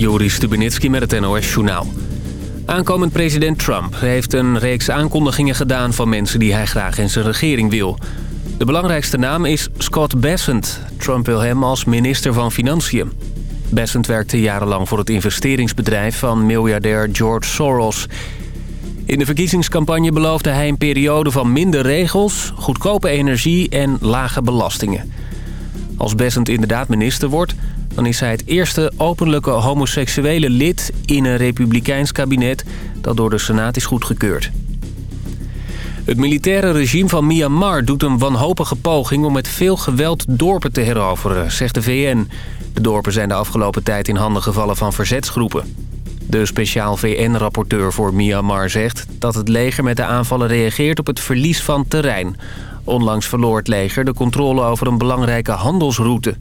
Joris Stubenitski met het NOS-journaal. Aankomend president Trump heeft een reeks aankondigingen gedaan... van mensen die hij graag in zijn regering wil. De belangrijkste naam is Scott Bessent. Trump wil hem als minister van Financiën. Bessent werkte jarenlang voor het investeringsbedrijf van miljardair George Soros. In de verkiezingscampagne beloofde hij een periode van minder regels... goedkope energie en lage belastingen. Als Bessent inderdaad minister wordt dan is hij het eerste openlijke homoseksuele lid in een republikeins kabinet dat door de Senaat is goedgekeurd. Het militaire regime van Myanmar doet een wanhopige poging om met veel geweld dorpen te heroveren, zegt de VN. De dorpen zijn de afgelopen tijd in handen gevallen van verzetsgroepen. De speciaal VN-rapporteur voor Myanmar zegt dat het leger met de aanvallen reageert op het verlies van terrein. Onlangs verloor het leger de controle over een belangrijke handelsroute.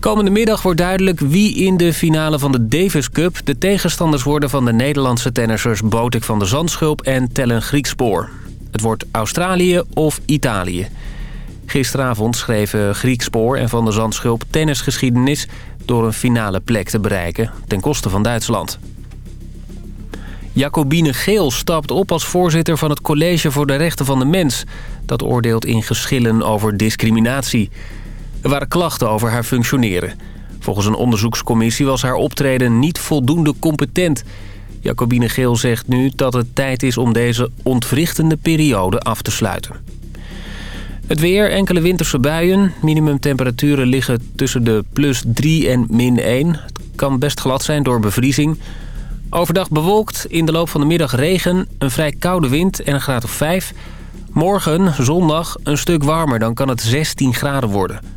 Komende middag wordt duidelijk wie in de finale van de Davis Cup... de tegenstanders worden van de Nederlandse tennissers Botik van der Zandschulp en Tellen Griekspoor. Het wordt Australië of Italië. Gisteravond schreven Griekspoor en Van der Zandschulp tennisgeschiedenis... door een finale plek te bereiken, ten koste van Duitsland. Jacobine Geel stapt op als voorzitter van het College voor de Rechten van de Mens. Dat oordeelt in geschillen over discriminatie... Er waren klachten over haar functioneren. Volgens een onderzoekscommissie was haar optreden niet voldoende competent. Jacobine Geel zegt nu dat het tijd is om deze ontwrichtende periode af te sluiten. Het weer, enkele winterse buien. Minimumtemperaturen liggen tussen de plus 3 en min 1. Het kan best glad zijn door bevriezing. Overdag bewolkt, in de loop van de middag regen, een vrij koude wind en een graad of 5. Morgen, zondag, een stuk warmer, dan kan het 16 graden worden.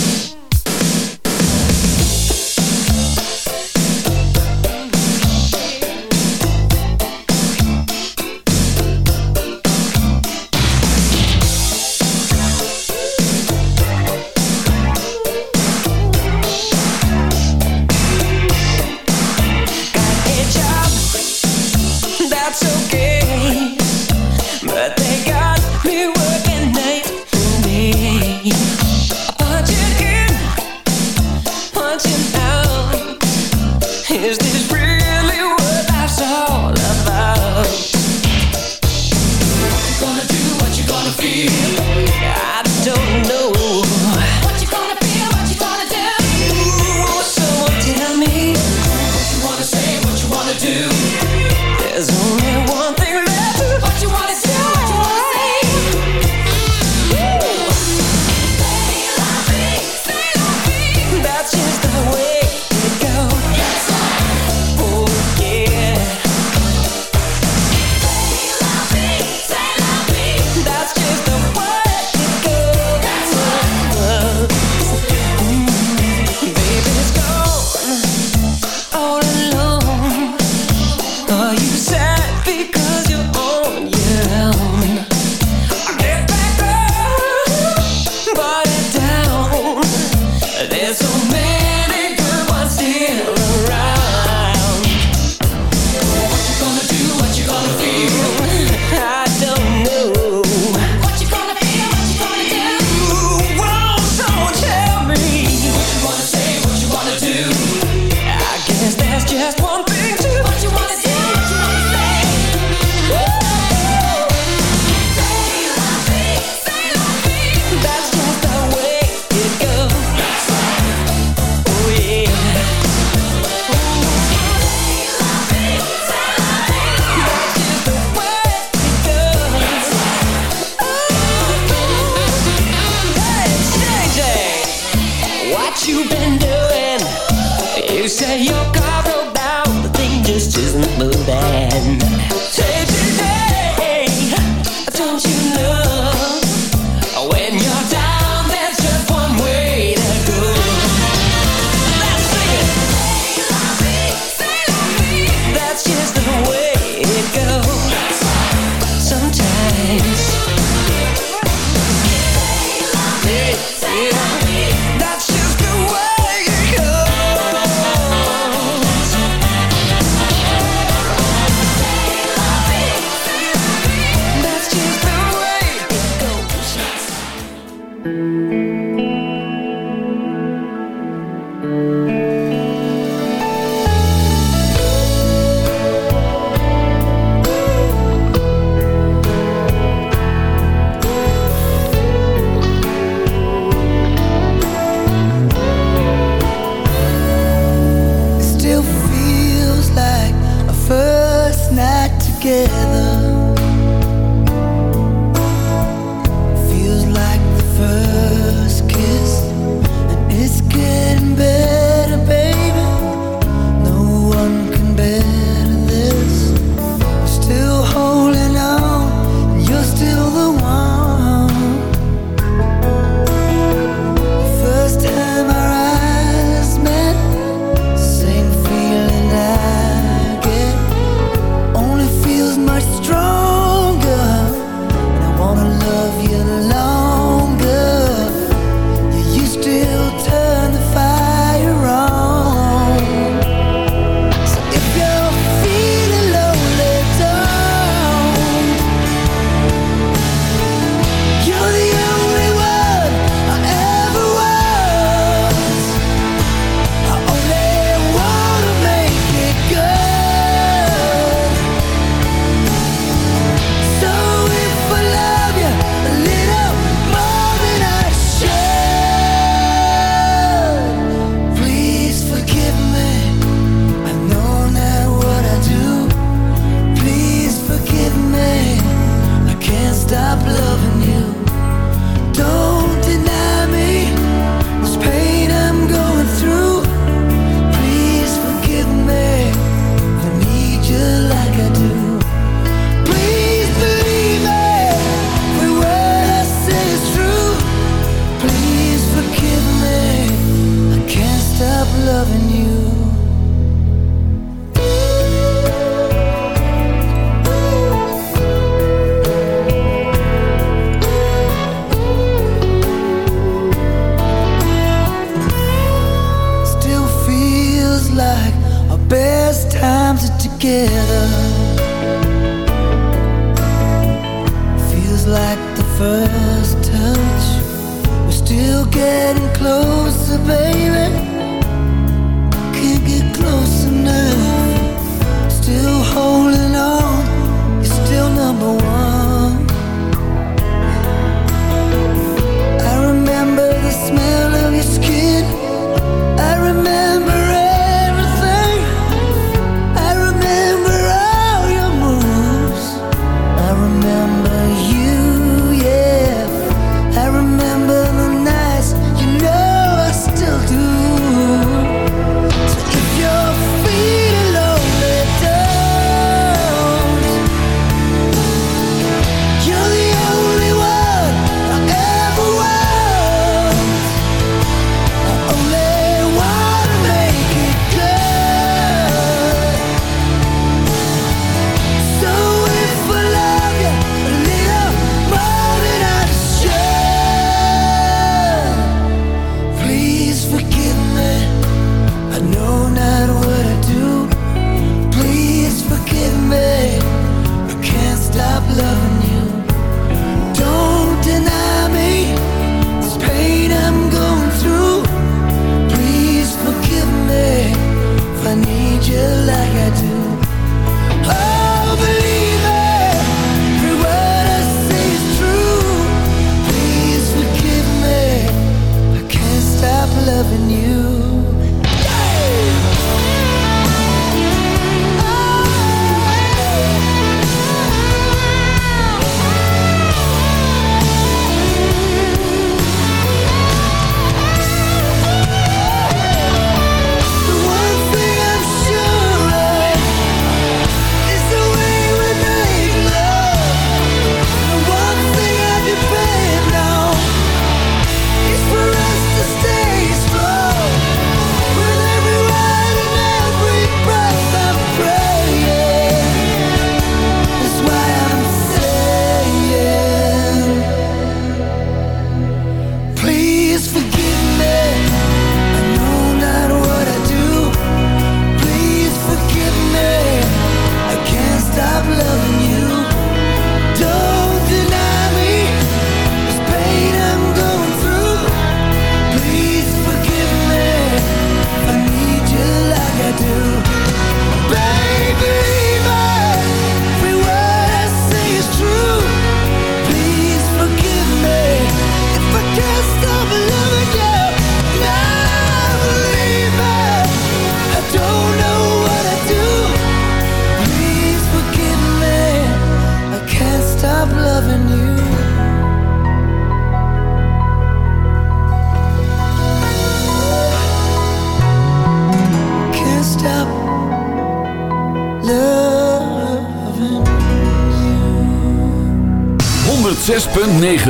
first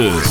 Mix.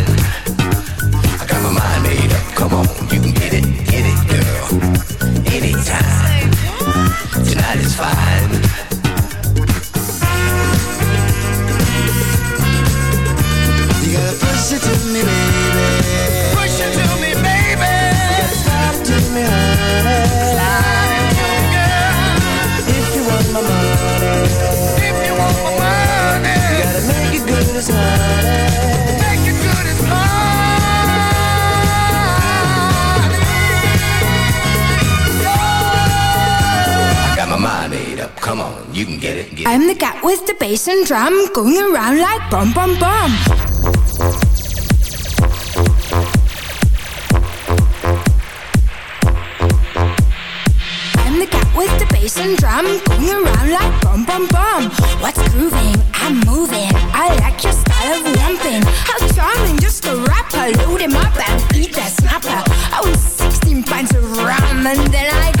You can get it. Get I'm the cat with the bass and drum going around like bum bum bum. I'm the cat with the bass and drum going around like bum bum bum. What's grooving? I'm moving. I like your style of lumping. How charming, just a rapper. Load him up and eat that snapper. I was 16 pints of rum and then I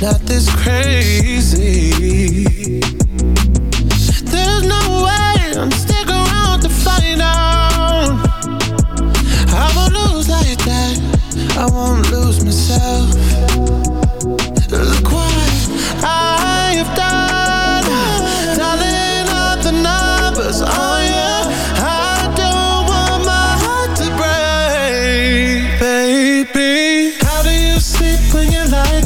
not this crazy.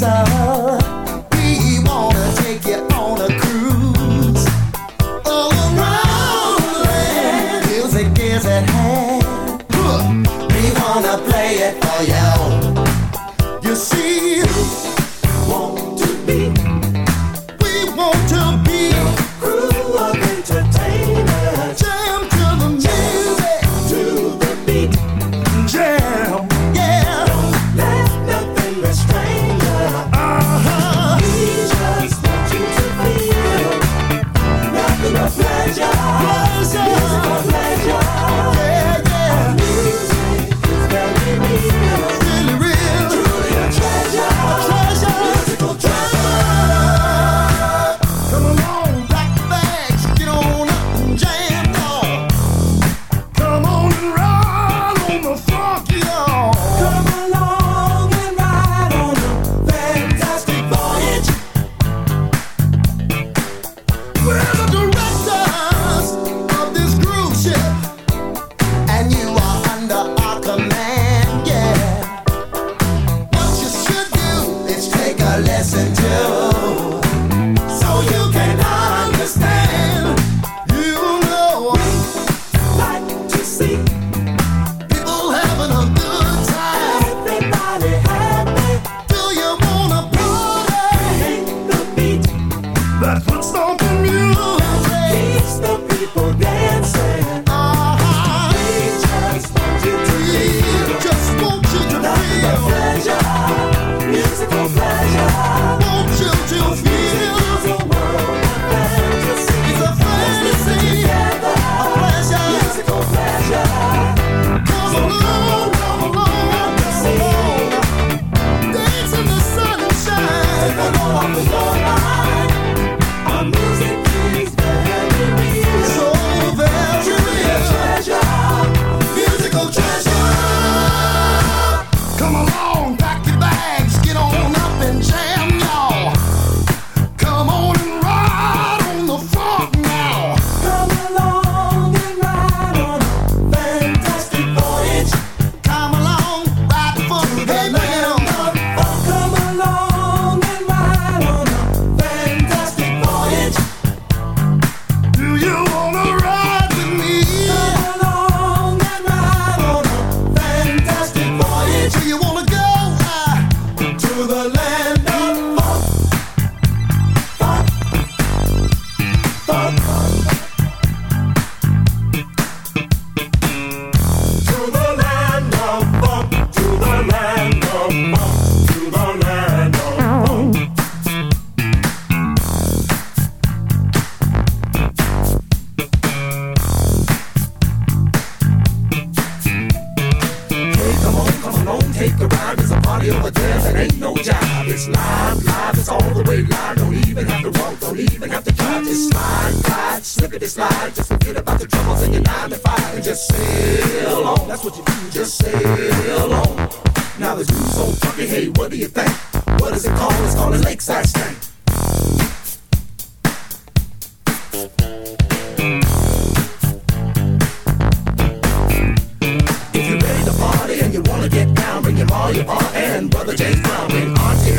sun.